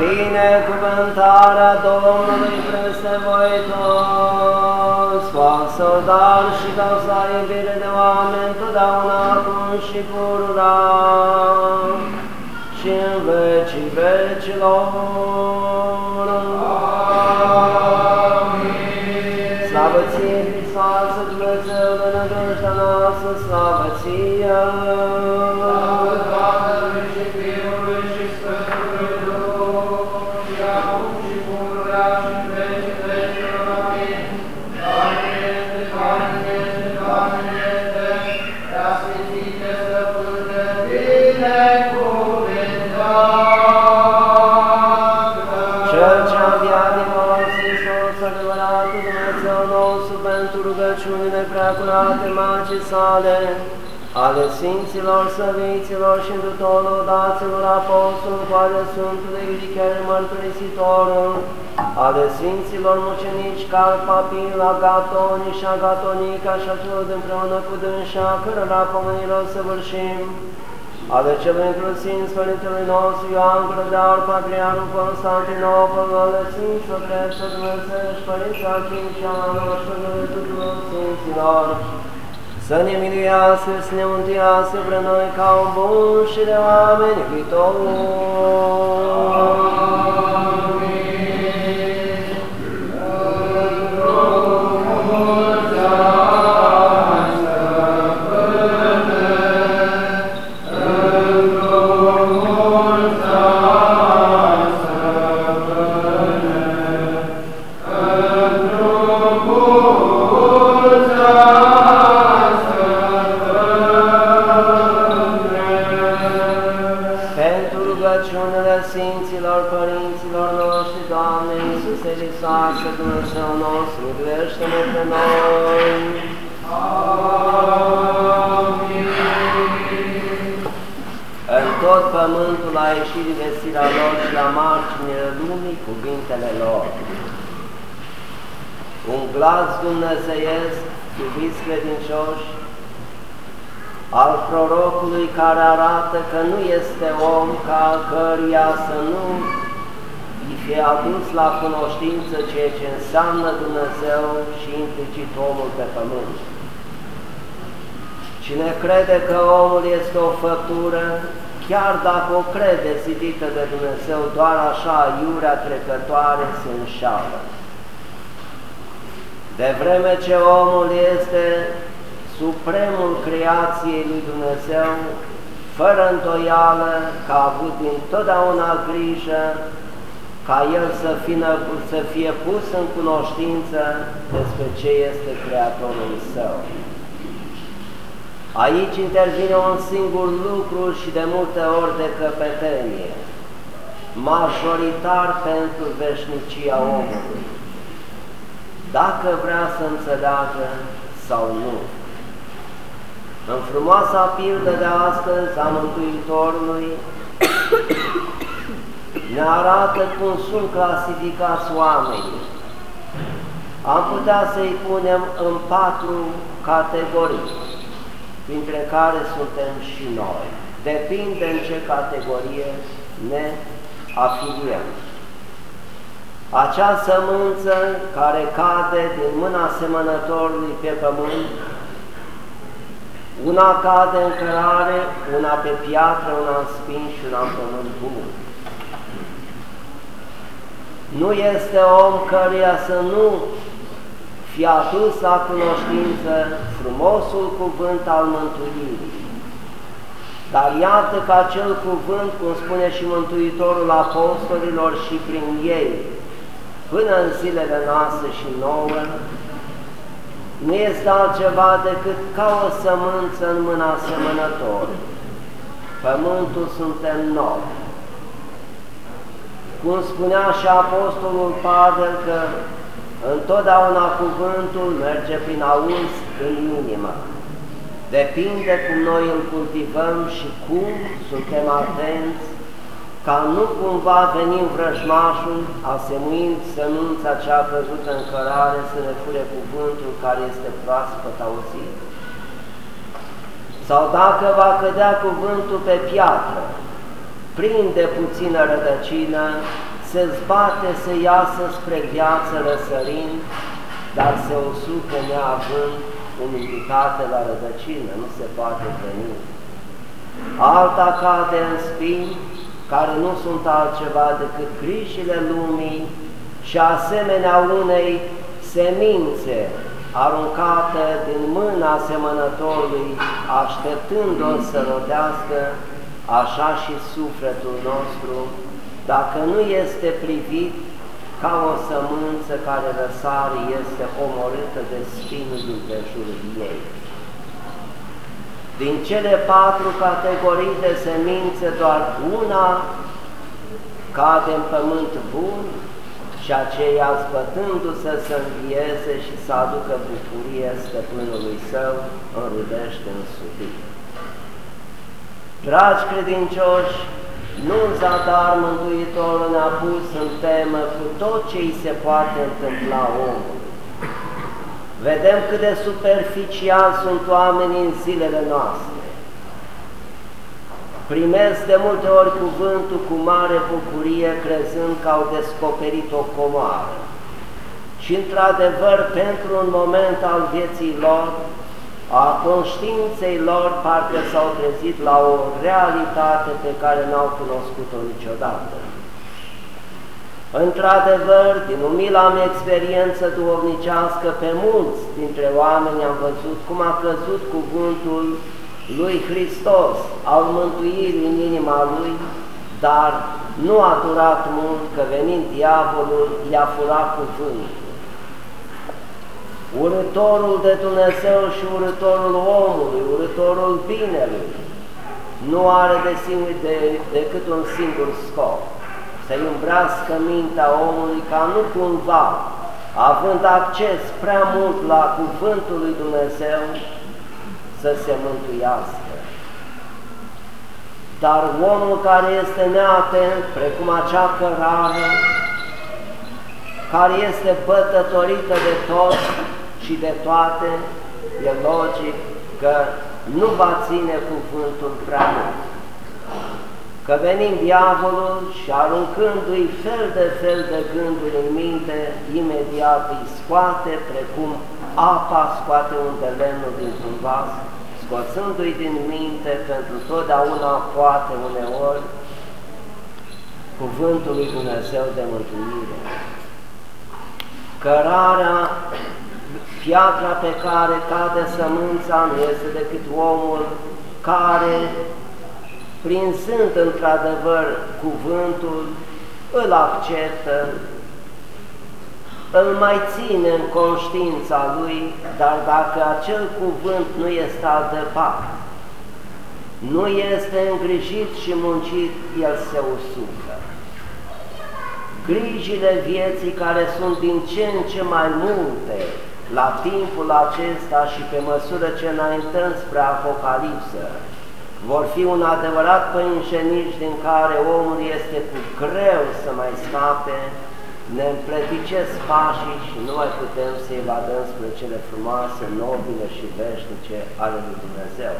Binecuvântarea Domnului peste voi toți, față dar și ca să iubire de oameni totdeauna acum și pururea și în vecii vecilor. Amin. Slavă ție, Hristoasă, Dumnezeu, de nădejdea noastră, slavă ție! Preacurate Magii sale, ale Sfinților, Săviților și tuturor daților apostolilor, cu ale Sfântului Ridicare Mărturisitorul, ale Sfinților Mucenici, Cal, Papil, Agatoni și Agatonica și acelor împreună cu dânșa, cărora pomenilor să vârșim, ale celui inclusiv Părintelui nostru Ioan Grădear, Patriarul Constantinopol, ale Sfinților Dreptă Dumnezeu și Părinții Achim și al noștri tuturor Sfinților, să ne miluiască, să ne mântuiască vreo noi ca un bun și de oameni viitori. Doamne Iisuse Hristos, Dumnezeu nostru, miluiește-ne pe noi. În tot pământul a ieșit vestirea lor și la marginile lumii cuvintele lor. Un glas dumnezeiesc, iubiți credincioși, al prorocului care arată că nu este om ca căruia să nu îi fie adus la cunoștință ceea ce înseamnă Dumnezeu și implicit omul pe pământ. Cine crede că omul este o făptură, chiar dacă o crede zidită de Dumnezeu, doar așa iurea trecătoare se înșală. De vreme ce omul este supremul creației lui Dumnezeu, fără întoială că a avut întotdeauna grijă ca el să fie, să fie pus în cunoștință despre ce este Creatorul său. Aici intervine un singur lucru și de multe ori de căpetenie, majoritar pentru veșnicia omului, dacă vrea să înțeleagă sau nu. În frumoasa pildă de astăzi a Mântuitorului ne arată cum sunt clasificați oamenii. Am putea să-i punem în patru categorii, printre care suntem și noi. Depinde în ce categorie ne afiliem. Acea sămânță care cade din mâna semănătorului pe pământ una cade în cărare, una pe piatră, una în spin și una în pământ bun. Nu este om căruia să nu fi adus la cunoștință frumosul cuvânt al mântuirii. Dar iată că acel cuvânt, cum spune și Mântuitorul Apostolilor și prin ei, până în zilele noastre și nouă, nu este altceva decât ca o sămânță în mâna semănătorului. Pământul suntem noi. Cum spunea și Apostolul Pavel că întotdeauna cuvântul merge prin auz în inimă. Depinde cum noi îl cultivăm și cum suntem atenți ca nu cumva venim vrăjmașul, asemuind sămânța cea căzută în cărare, să ne fure cuvântul care este proaspăt auzit. Sau dacă va cădea cuvântul pe piatră, prinde puțină rădăcină, se zbate să iasă spre viață răsărind, dar se usucă neavând umiditate la rădăcină, nu se poate veni. Alta cade în spini, care nu sunt altceva decât grijile lumii și asemenea unei semințe aruncată din mâna semănătorului, așteptând-o să rodească, așa și sufletul nostru, dacă nu este privit ca o sămânță care răsare, este omorâtă de spinul din prejurul ei. Din cele patru categorii de semințe, doar una cade în pământ bun și aceea zbătându-se să învieze și să aducă bucurie stăpânului său, înrudește în subii. Dragi credincioși, nu în zadar Mântuitorul ne-a pus în temă cu tot ce îi se poate întâmpla omului. Vedem cât de superficial sunt oamenii în zilele noastre. Primesc de multe ori cuvântul cu mare bucurie, crezând că au descoperit o comoară. Și într-adevăr, pentru un moment al vieții lor, a conștiinței lor parcă s-au trezit la o realitate pe care n-au cunoscut-o niciodată. Într-adevăr, din umila mea experiență duhovnicească, pe mulți dintre oameni am văzut cum a căzut cuvântul lui Hristos, al mântuirii în inima lui, dar nu a durat mult că venind diavolul i-a furat cuvântul. Urătorul de Dumnezeu și urătorul omului, urătorul binelui, nu are de singur, de, decât un singur scop, să-i îmbrască mintea omului ca nu cumva, având acces prea mult la cuvântul lui Dumnezeu, să se mântuiască. Dar omul care este neatent, precum acea cărare, care este bătătorită de tot și de toate, e logic că nu va ține cuvântul prea mult. Că venind diavolul și aruncându-i fel de fel de gânduri în minte, imediat îi scoate, precum apa scoate un de lemnul dintr-un vas, scoțându-i din minte pentru totdeauna poate uneori cuvântul lui Dumnezeu de mântuire. Cărarea, piatra pe care cade sămânța nu este decât omul care, prinzând într-adevăr cuvântul, îl acceptă, îl mai ține în conștiința lui, dar dacă acel cuvânt nu este adăpat, nu este îngrijit și muncit, el se usucă. Grijile vieții care sunt din ce în ce mai multe la timpul acesta și pe măsură ce înaintăm spre Apocalipsă, vor fi un adevărat păinșeniș din care omul este cu greu să mai scape, ne împleticesc pașii și nu mai putem să evadăm spre cele frumoase, nobile și veșnice ale lui Dumnezeu.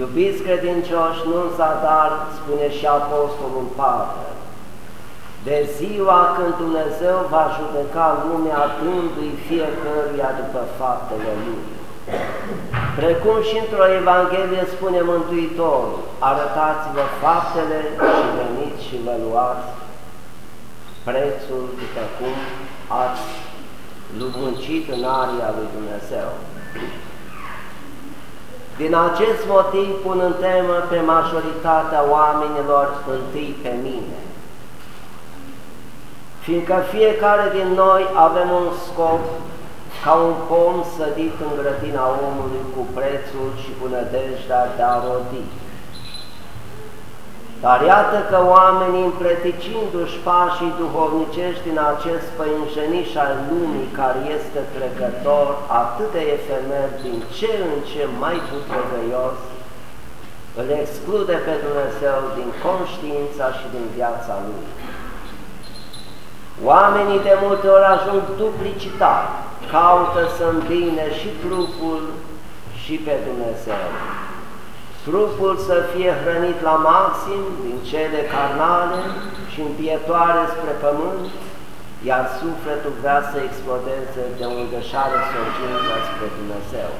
Iubiți credincioși, nu în zadar, spune și Apostolul Pavel, de ziua când Dumnezeu va judeca lumea dându-i fiecăruia după faptele Lui. Precum și într-o Evanghelie spune Mântuitorul, arătați-vă faptele și veniți și vă luați prețul după cum ați muncit în aria lui Dumnezeu. Din acest motiv pun în temă pe majoritatea oamenilor întâi pe mine, fiindcă fiecare din noi avem un scop ca un pom sădit în grădina omului cu prețul și cu nădejdea de a rodi. Dar iată că oamenii împleticindu-și pașii duhovnicești din acest păinjeniș al lumii care este trecător, atât de efemer, din ce în ce mai putrăgăios, îl exclude pe Dumnezeu din conștiința și din viața lui. Oamenii de multe ori ajung duplicitar, caută să îmbine și trupul și pe Dumnezeu trupul să fie hrănit la maxim din cele carnale și împietoare spre pământ, iar sufletul vrea să explodeze de unde și-are sorgința spre Dumnezeu.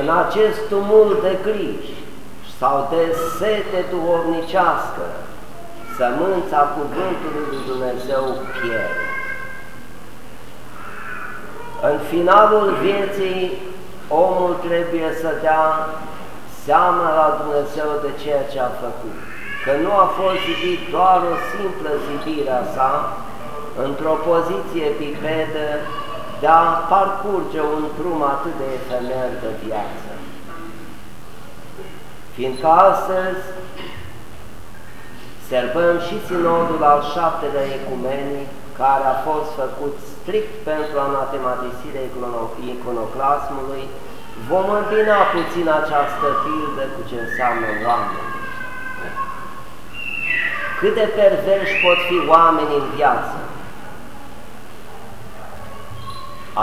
În acest tumult de griji sau de sete duhovnicească, sămânța cuvântului lui Dumnezeu pierde. În finalul vieții, omul trebuie să dea seama la Dumnezeu de ceea ce a făcut. Că nu a fost zidit doar o simplă zidire a sa, într-o poziție bipedă de a parcurge un drum atât de efemer de viață. Fiindcă astăzi Sărbăm și sinodul al șaptelea ecumenic, care a fost făcut strict pentru anatematisirea iconoclasmului, vom îmbina puțin această pildă cu ce înseamnă oameni. Cât de perverși pot fi oamenii în viață.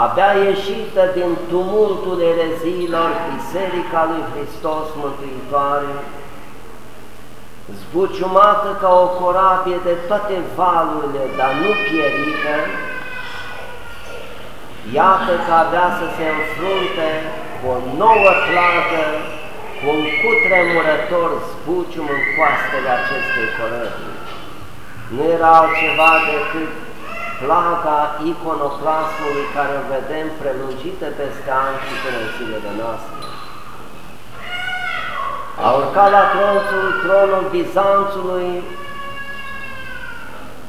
Abia ieșită din tumultul ereziilor Biserica lui Hristos Mântuitoare, zbuciumată ca o corabie de toate valurile, dar nu pierită, iată că avea să se înfrunte cu o nouă plagă, cu un cutremurător zbucium în coastele acestei corăbii. Nu era altceva decât plaga iconoclasmului care o vedem prelungită peste ani și până în zilele noastre a urcat la tronțul, tronul Bizanțului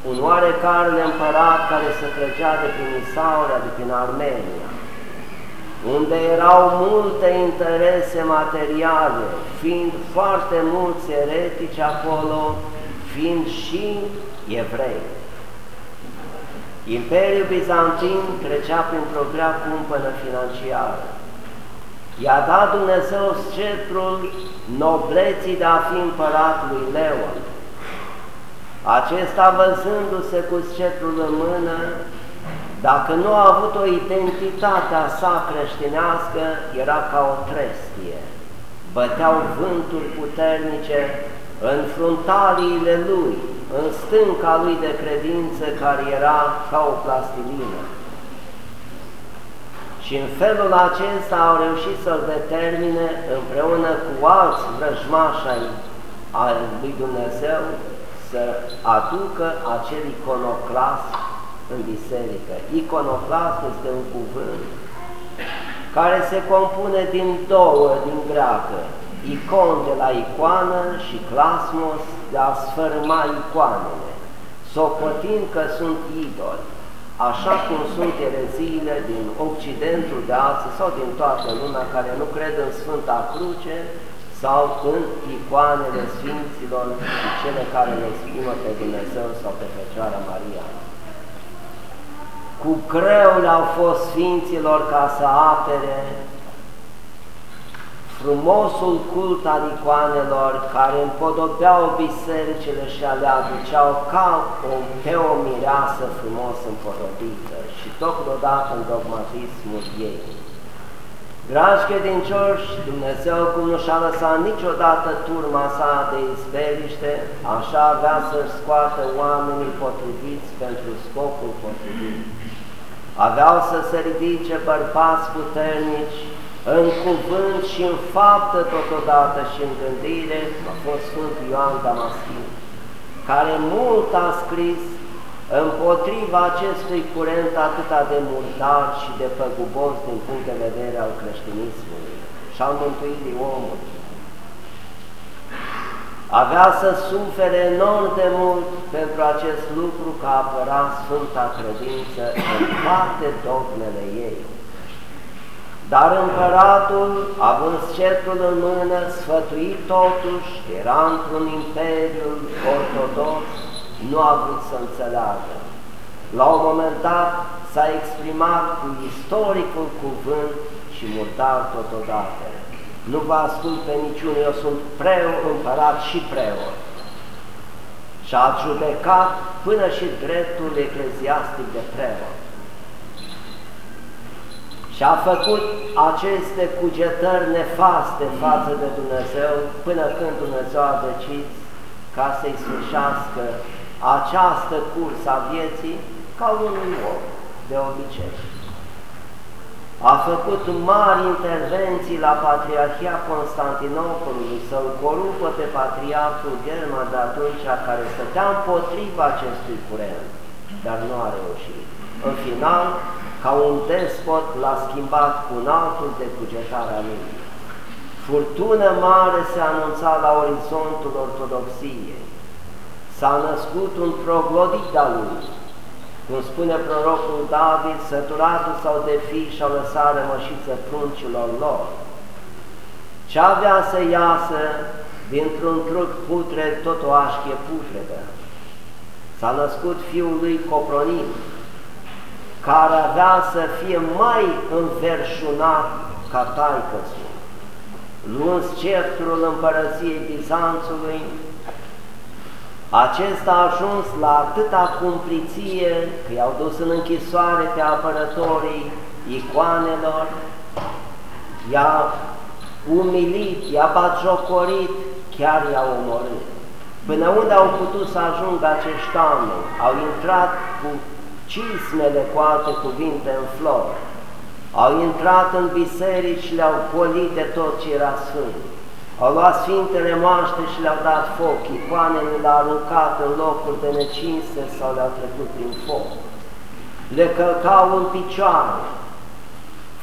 un oarecare împărat care se trăgea de prin Isauria, de prin Armenia, unde erau multe interese materiale, fiind foarte mulți eretici acolo, fiind și evrei. Imperiul Bizantin trecea printr-o grea cumpănă financiară. I-a dat Dumnezeu scetrul nobleții de a fi împărat lui Leon. Acesta văzându-se cu scetrul în mână, dacă nu a avut o identitate a sa creștinească, era ca o trestie. Băteau vânturi puternice în fruntaliile lui, în stânca lui de credință care era ca o plastilină. Și în felul acesta au reușit să-l determine împreună cu alți vrăjmași ai lui Dumnezeu să aducă acel iconoclas în biserică. Iconoclas este un cuvânt care se compune din două, din greacă, icon de la icoană și clasmos de a sfârma icoanele, socotind că sunt idoli așa cum sunt ereziile din Occidentul de astăzi sau din toată lumea care nu cred în Sfânta Cruce sau în icoanele Sfinților și cele care le exprimă pe Dumnezeu sau pe Fecioara Maria. Cu greu le-au fost Sfinților ca să apere frumosul cult al icoanelor care împodobeau bisericile și le aduceau ca o, pe o mireasă frumos împodobită și totodată în dogmatismul ei. Dragi credincioși, Dumnezeu cum nu și-a lăsat niciodată turma sa de izbeliște, așa avea să-și scoată oamenii potriviți pentru scopul potrivit. Aveau să se ridice bărbați puternici, în cuvânt și în faptă totodată și în gândire a fost Sfântul Ioan Damaschin, care mult a scris împotriva acestui curent atât de murdar și de păgubos din punct de vedere al creștinismului și al mântuirii omului. Avea să sufere enorm de mult pentru acest lucru că apăra Sfânta Credință în toate dogmele ei. Dar împăratul, având scetul în mână, sfătuit totuși, era într-un imperiu ortodox, nu a vrut să înțeleagă. La un moment dat s-a exprimat cu istoricul cuvânt și murdar totodată. Nu vă ascult pe niciunul, eu sunt preu, împărat și preot. Și a judecat până și dreptul ecleziastic de preot și a făcut aceste cugetări nefaste față de Dumnezeu până când Dumnezeu a decis ca să-i sfârșească această cursă a vieții ca unui om de obicei. A făcut mari intervenții la Patriarhia Constantinopolului să-l corupă pe Patriarhul German de atunci care stătea împotriva acestui curent, dar nu a reușit. În final, ca un despot l-a schimbat cu un altul de cugetare a lui. Furtună mare se anunța la orizontul ortodoxiei. S-a născut un troglodit al lui, cum spune prorocul David, săturatul sau de fi și-au lăsat rămășiță pruncilor lor. Ce avea să iasă dintr-un truc putre, tot o așchie putredă. S-a născut fiul lui Copronim, care avea să fie mai înverșunat ca taică luând sceptrul împărăției Bizanțului, acesta a ajuns la atâta cumpliție că i-au dus în închisoare pe apărătorii icoanelor, i-a umilit, i-a batjocorit, chiar i-a omorât. Până unde au putut să ajungă acești oameni? Au intrat cu cismele cu alte cuvinte în flori, au intrat în biserici și le-au polit de tot ce era sfânt, au luat Sfintele Moaște și le-au dat foc, icoanele le-au aruncat în locuri de necinste sau le-au trecut prin foc. Le călcau în picioare,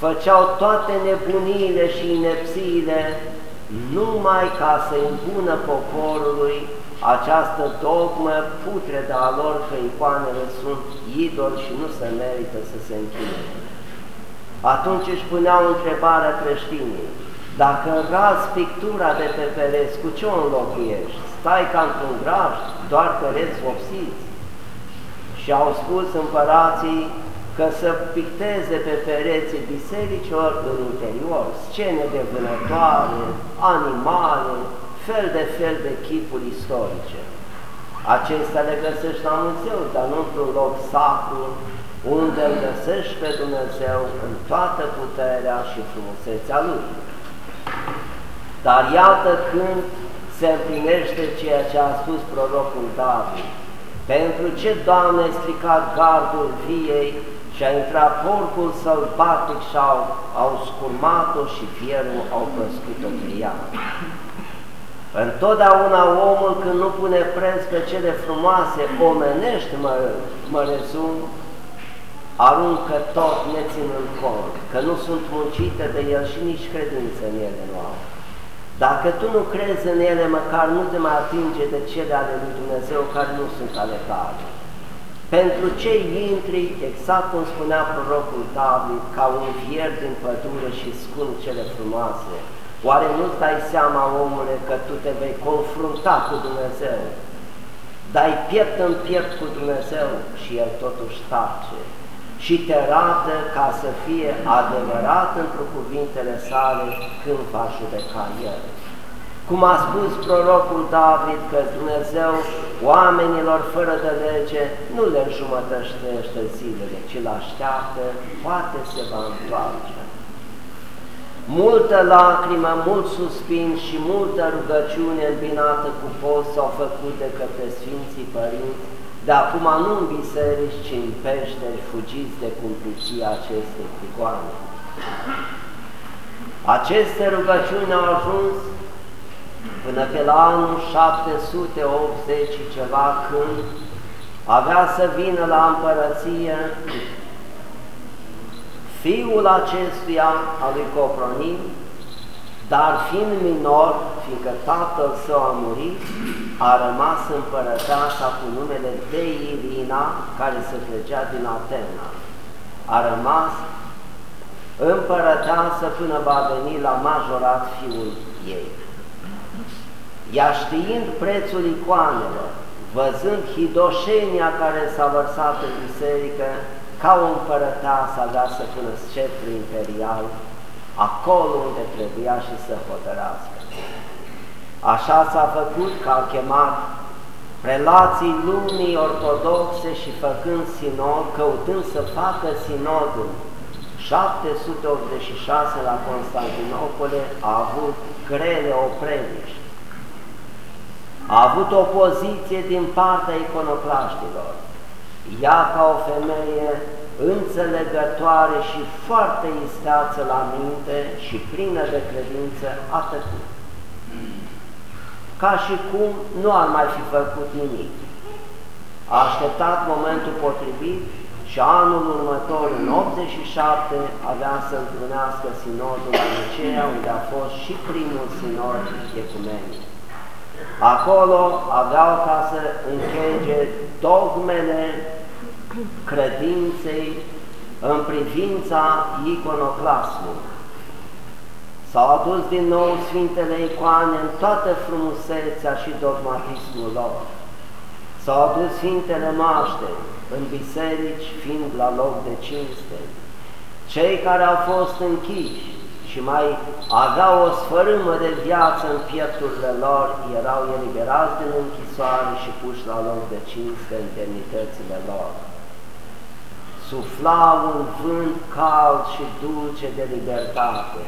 făceau toate nebuniile și inepțiile numai ca să impună poporului această dogmă putredă a lor că icoanele sunt idoli și nu se merită să se închine. Atunci își puneau întrebarea creștinii, dacă razi pictura de pe pereți, cu ce o înlocuiești? Stai ca într-un graj, doar pereți vopsiți? Și au spus împărații că să picteze pe pereții bisericilor în interior scene de vânătoare, animale, fel de fel de chipuri istorice. Acestea le găsești la muzeu, dar nu într-un loc sacru, unde îl găsești pe Dumnezeu în toată puterea și frumusețea Lui. Dar iată când se împlinește ceea ce a spus prorocul David. Pentru ce, Doamne, ai stricat gardul viei și a intrat porcul sălbatic și au, au scurmat-o și fierul au păscut-o pe ea. Întotdeauna omul când nu pune preț pe cele frumoase, omenești, mă, mă rezum, aruncă tot neținând cont, că nu sunt muncite de el și nici credință în ele nu au. Dacă tu nu crezi în ele, măcar nu te mai atinge de cele ale lui Dumnezeu care nu sunt ale tale. Pentru cei intri, exact cum spunea prorocul David, ca un fier din pădure și scund cele frumoase, Oare nu-ți dai seama, omule, că tu te vei confrunta cu Dumnezeu? Dai piept în piept cu Dumnezeu și El totuși tace și te rată ca să fie adevărat într cuvintele sale când va judeca El. Cum a spus prorocul David că Dumnezeu oamenilor fără de lege nu le înjumătăștește zilele, ci le așteaptă, poate se va întoarce. Multă lacrimă, mult suspin și multă rugăciune îmbinată cu post s-au făcut de către Sfinții Părinți, de acum nu în biserici, ci în peșteri, fugiți de cumpliția acestei prigoane. Aceste rugăciuni au ajuns până pe la anul 780 ceva, când avea să vină la împărăție fiul acestuia al lui Copronim, dar fiind minor, fiindcă tatăl său a murit, a rămas împărăteasa cu numele Deirina, care se plăcea din Atena. A rămas împărăteasă până va veni la majorat fiul ei. Ea știind prețul icoanelor, văzând hidoșenia care s-a vărsat în biserică, ca o împărăteasă avea să pună sceptru imperial acolo unde trebuia și să hotărască. Așa s-a făcut că a chemat prelații lumii ortodoxe și făcând sinod, căutând să facă sinodul 786 la Constantinopole a avut grele opreliști. A avut opoziție din partea iconoclaștilor. Ea ca o femeie înțelegătoare și foarte isteață la minte și plină de credință a tăcut. Ca și cum nu ar mai fi făcut nimic. A așteptat momentul potrivit și anul următor, în 87, avea să întâlnească sinodul la Nicea, unde a fost și primul sinod ecumenic. Acolo aveau ca să închege dogmele credinței în privința iconoclasmului. S-au adus din nou Sfintele Icoane în toată frumusețea și dogmatismul lor. S-au adus Sfintele Maște în biserici, fiind la loc de cinste. Cei care au fost închiși și mai aveau o sfărâmă de viață în piepturile lor, erau eliberați din închisoare și puși la loc de cinste în demnitățile lor sufla un vânt cald și dulce de libertate.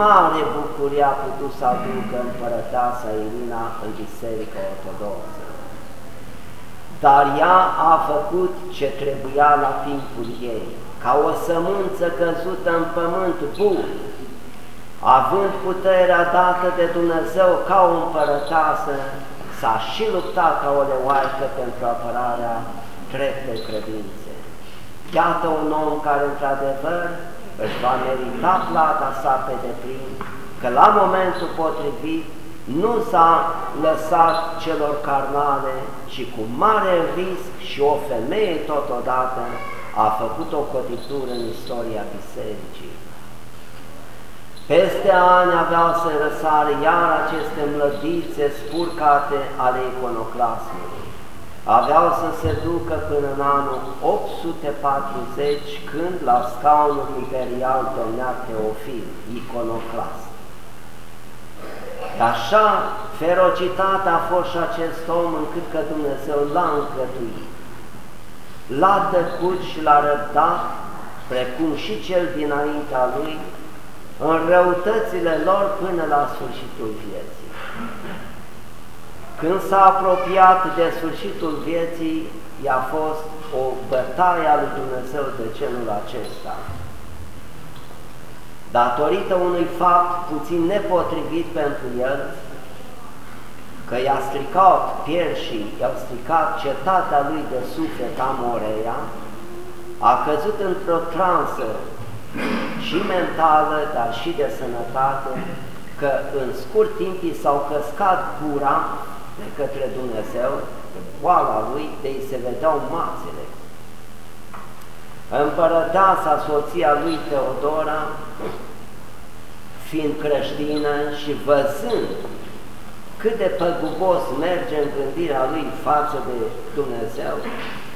Mare bucurie a putut să aducă împărăteasa Irina în Biserica Ortodoxă. Dar ea a făcut ce trebuia la timpul ei, ca o sămânță căzută în pământ bun, având puterea dată de Dumnezeu ca o împărăteasă, s-a și luptat ca o leoaică pentru apărarea dreptei credințe. Iată un om care, într-adevăr, își va merita plata sa pe deplin, că la momentul potrivit nu s-a lăsat celor carnale, ci cu mare risc și o femeie totodată a făcut o cotitură în istoria bisericii. Peste ani aveau să răsare iar aceste mlădițe spurcate ale iconoclasmului aveau să se ducă până în anul 840, când la scaunul imperial domnea Teofil, iconoclast. Așa ferocitate a fost și acest om încât că Dumnezeu l-a încătuit, l-a tăcut și l-a răbdat, precum și cel dinaintea lui, în răutățile lor până la sfârșitul vieții. Când s-a apropiat de sfârșitul vieții, i-a fost o bătaie a lui Dumnezeu de genul acesta. Datorită unui fapt puțin nepotrivit pentru el, că i-a stricat pierșii, i-a stricat cetatea lui de suflet Amoreia, a căzut într-o transă și mentală, dar și de sănătate, că în scurt timp i s-au căscat gura de către Dumnezeu, de boala lui, de ei se vedeau mațele. Împărăteasa, soția lui Teodora, fiind creștină și văzând cât de păgubos merge în gândirea lui față de Dumnezeu,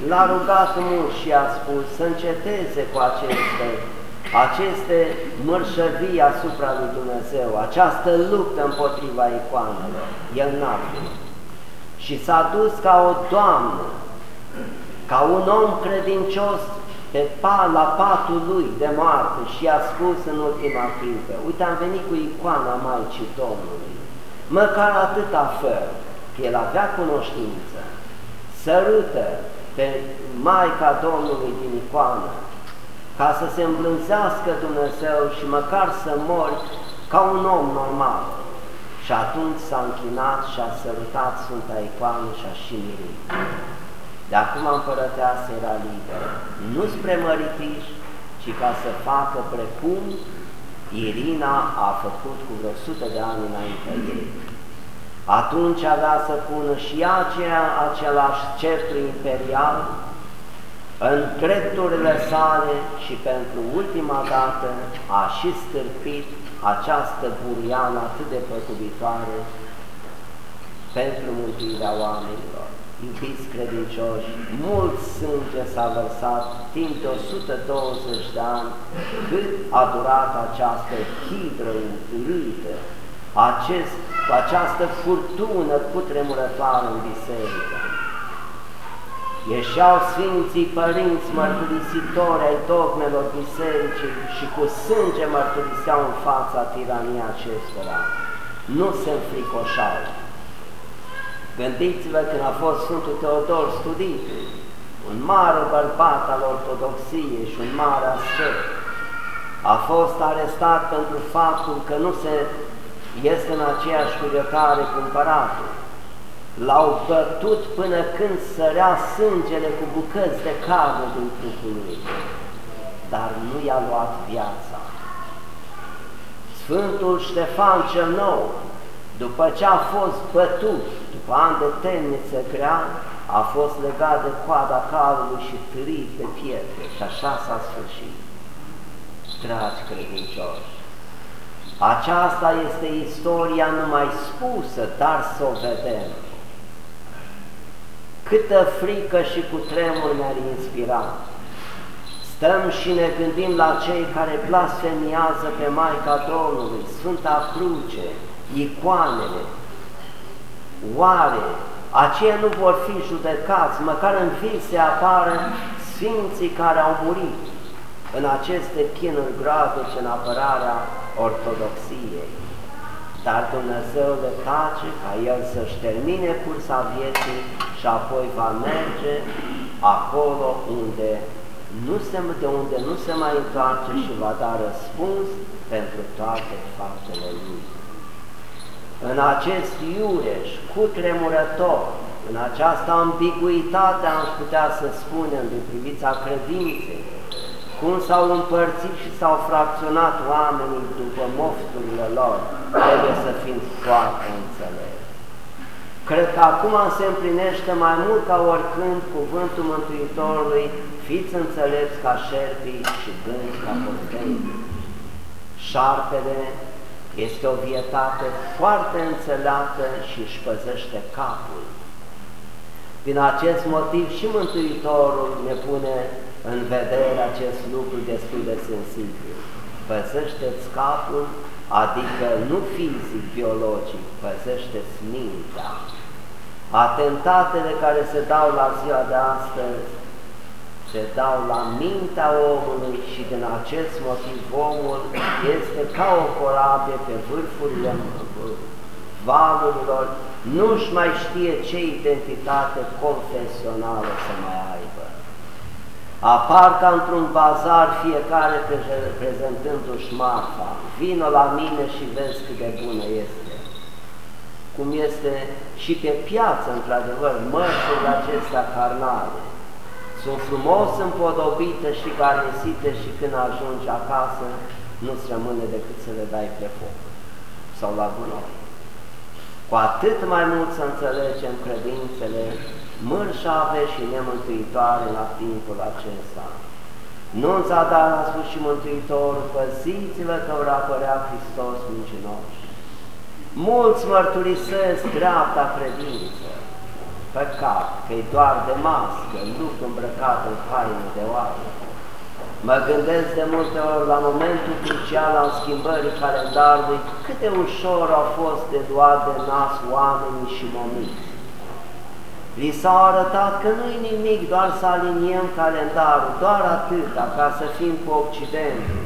l-a rugat mult și a spus să înceteze cu aceste, aceste mărșăvii asupra lui Dumnezeu, această luptă împotriva icoanelor. El n-a și s-a dus ca o doamnă, ca un om credincios pe pa, la patul lui de moarte și a spus în ultima clipă, uite am venit cu icoana Maicii Domnului, măcar atâta fără, că el avea cunoștință, sărută pe Maica Domnului din icoană, ca să se îmblânzească Dumnezeu și măcar să mori ca un om normal. Și atunci s-a închinat și a sărutat Sfânta Icoană și a și mirit. De acum împărăteasă era liberă, nu spre măritiș, ci ca să facă precum Irina a făcut cu vreo sută de ani înainte ei. Atunci avea să pună și aceea același sceptru imperial în drepturile sale și pentru ultima dată a și stârpit această buriană atât de păcubitoare pentru mântuirea oamenilor. Iubiți credincioși, mult sânge s-a vărsat timp de 120 de ani cât a durat această hidră urâtă, acest, această furtună cutremurătoare în biserică. Ieșeau Sfinții Părinți mărturisitori ai dogmelor bisericii și cu sânge mărturiseau în fața tirania acestora. Nu se înfricoșau. Gândiți-vă când a fost Sfântul Teodor studit, un mare bărbat al ortodoxiei și un mare ascet. A fost arestat pentru faptul că nu se este în aceeași curiocare cu împăratul. L-au bătut până când sărea sângele cu bucăți de carne din trupul lui, dar nu i-a luat viața. Sfântul Ștefan cel Nou, după ce a fost bătut, după ani de temniță grea, a fost legat de coada calului și târit pe pietre și așa s-a sfârșit. Dragi credincioși, aceasta este istoria numai spusă, dar să o vedem. Câtă frică și cu tremur ne-ar inspira. Stăm și ne gândim la cei care blasfemiază pe Maica Domnului, Sfânta Cruce, icoanele. Oare aceia nu vor fi judecați, măcar în se apară sfinții care au murit în aceste chinuri gravice în apărarea ortodoxiei. Dar Dumnezeu le tace ca el să-și termine cursa vieții și apoi va merge acolo unde nu se, de unde nu se mai întoarce și va da răspuns pentru toate faptele lui. În acest iureș cu tremurător, în această ambiguitate am putea să spunem de privița credinței, cum s-au împărțit și s-au fracționat oamenii după mofturile lor, trebuie să fim foarte înțelepți. Cred că acum se împlinește mai mult ca oricând cuvântul Mântuitorului, fiți înțelepți ca șerpii și gânzi ca portei. Șarpele este o vietate foarte înțeleaptă și își păzește capul. Din acest motiv și Mântuitorul ne pune în vedere acest lucru destul de sensibil. Păzește-ți capul, adică nu fizic, biologic, păzește-ți mintea. Atentatele care se dau la ziua de astăzi se dau la mintea omului și din acest motiv omul este ca o corabie pe vârfurile valurilor, nu-și mai știe ce identitate confesională să mai aibă. Apar ca într-un bazar fiecare prezentându-și marfa, vină la mine și vezi cât de bună este. Cum este și pe piață, într-adevăr, mărfurile acestea carnale. Sunt frumos împodobite și garnisite și când ajungi acasă, nu-ți rămâne decât să le dai pe foc sau la gunoi. Cu atât mai mult să înțelegem credințele mărșave și nemântuitoare la timpul acesta. Nu ți a dat la spus și Mântuitorul, păziți-vă că vor apărea Hristos mincinoși. Mulți mărturisesc dreapta credință, păcat, că e doar de mască, lup îmbrăcat în haine de oare. Mă gândesc de multe ori la momentul crucial al schimbării calendarului, cât de ușor au fost de luat de nas oamenii și momiți. Li s-a arătat că nu-i nimic, doar să aliniem calendarul, doar atât, ca să fim cu Occidentul.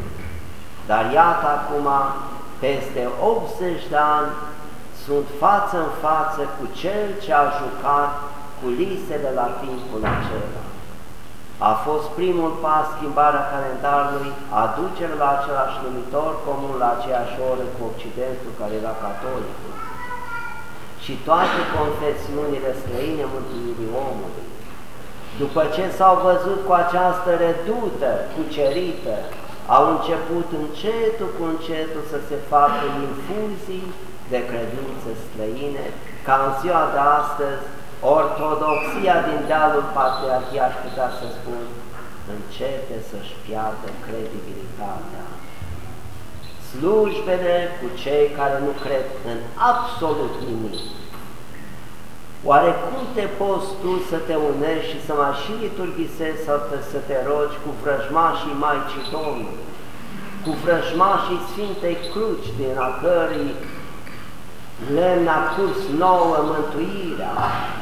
Dar iată acum, peste 80 de ani, sunt față în față cu Cel ce a jucat culisele la timpul acela. A fost primul pas schimbarea calendarului, aducerea la același numitor comun la aceeași oră cu Occidentul, care era catolicul și toate confesiunile străine mântuirii omului. După ce s-au văzut cu această redută, cucerită, au început încetul cu încetul să se facă infuzii de credințe străine, ca în ziua de astăzi, ortodoxia din dealul patriarhiei, aș putea să spun, începe să-și piardă credibilitatea. Slujbele cu cei care nu cred în absolut nimic. Oare cum te poți tu să te unești și să mai și liturghisezi sau să te rogi cu vrăjmașii Maicii Domnului, cu vrăjmașii Sfintei Cruci, din a cărei lemn a curs nouă mântuirea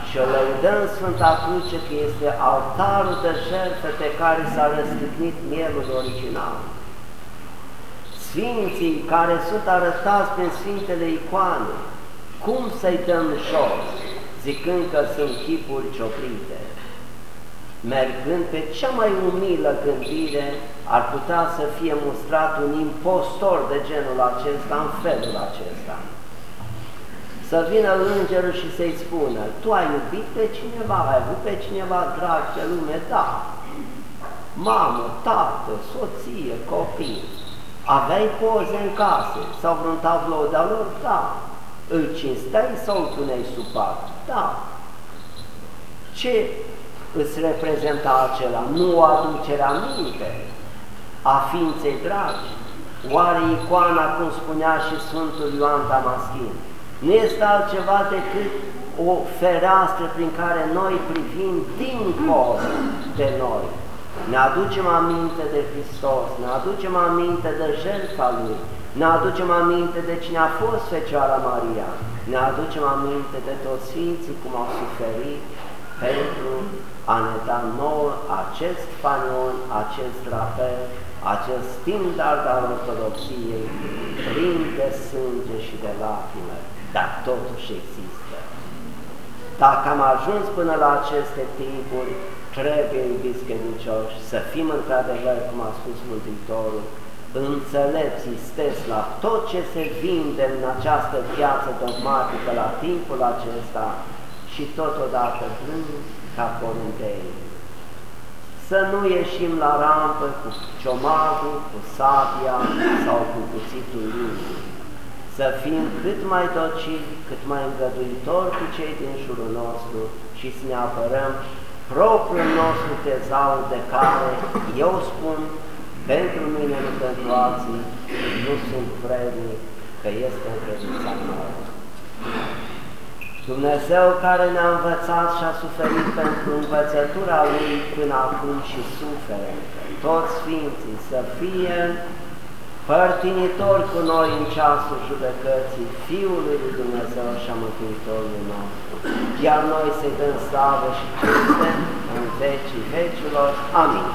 și o lăudăm Sfânta Cruce că este altarul de jertfă pe care s-a răstignit mielul original. Sfinții care sunt arătați prin Sfintele icoane, cum să-i dăm jos, zicând că sunt chipuri cioprite? Mergând pe cea mai umilă gândire, ar putea să fie mustrat un impostor de genul acesta în felul acesta. Să vină îngerul și să-i spună, tu ai iubit pe cineva, ai avut pe cineva drag pe lume? Da. Mamă, tată, soție, copii, aveai poze în casă sau vreun tablou de-a lor? Da. Îl cinsteai sau îl puneai sub pat? Da. Ce îți reprezenta acela? Nu o aducere minte a ființei dragi? Oare icoana, cum spunea și Sfântul Ioan Damaschin, nu este altceva decât o fereastră prin care noi privim dincolo de noi. Ne aducem aminte de Hristos, ne aducem aminte de jertfa Lui, ne aducem aminte de cine a fost Fecioara Maria, ne aducem aminte de toți Sfinții cum au suferit pentru a ne da nouă acest fanion, acest rapel, acest standard al ortodoxiei, plin de sânge și de lacrime, dar totuși există. Dacă am ajuns până la aceste timpuri, trebuie, iubiți credincioși, să fim într-adevăr, cum a spus Mântuitorul, înțelepți, isteți la tot ce se vinde în această viață dogmatică la timpul acesta și totodată plâng ca porumbei. Să nu ieșim la rampă cu ciomagul, cu sabia sau cu cuțitul lui, să fim cât mai docili, cât mai îngăduitori cu cei din jurul nostru și să ne apărăm propriul nostru tezaur de care, eu spun, pentru mine, nu pentru alții, nu sunt vrednic, că este în credința mea. Dumnezeu care ne-a învățat și a suferit pentru învățătura Lui până acum și suferă, toți Sfinții să fie părtinitori cu noi în ceasul judecății Fiului lui Dumnezeu și a Mântuitorului nostru, iar noi să-i dăm slavă și cinste în vecii vecilor. Amin.